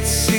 let's see.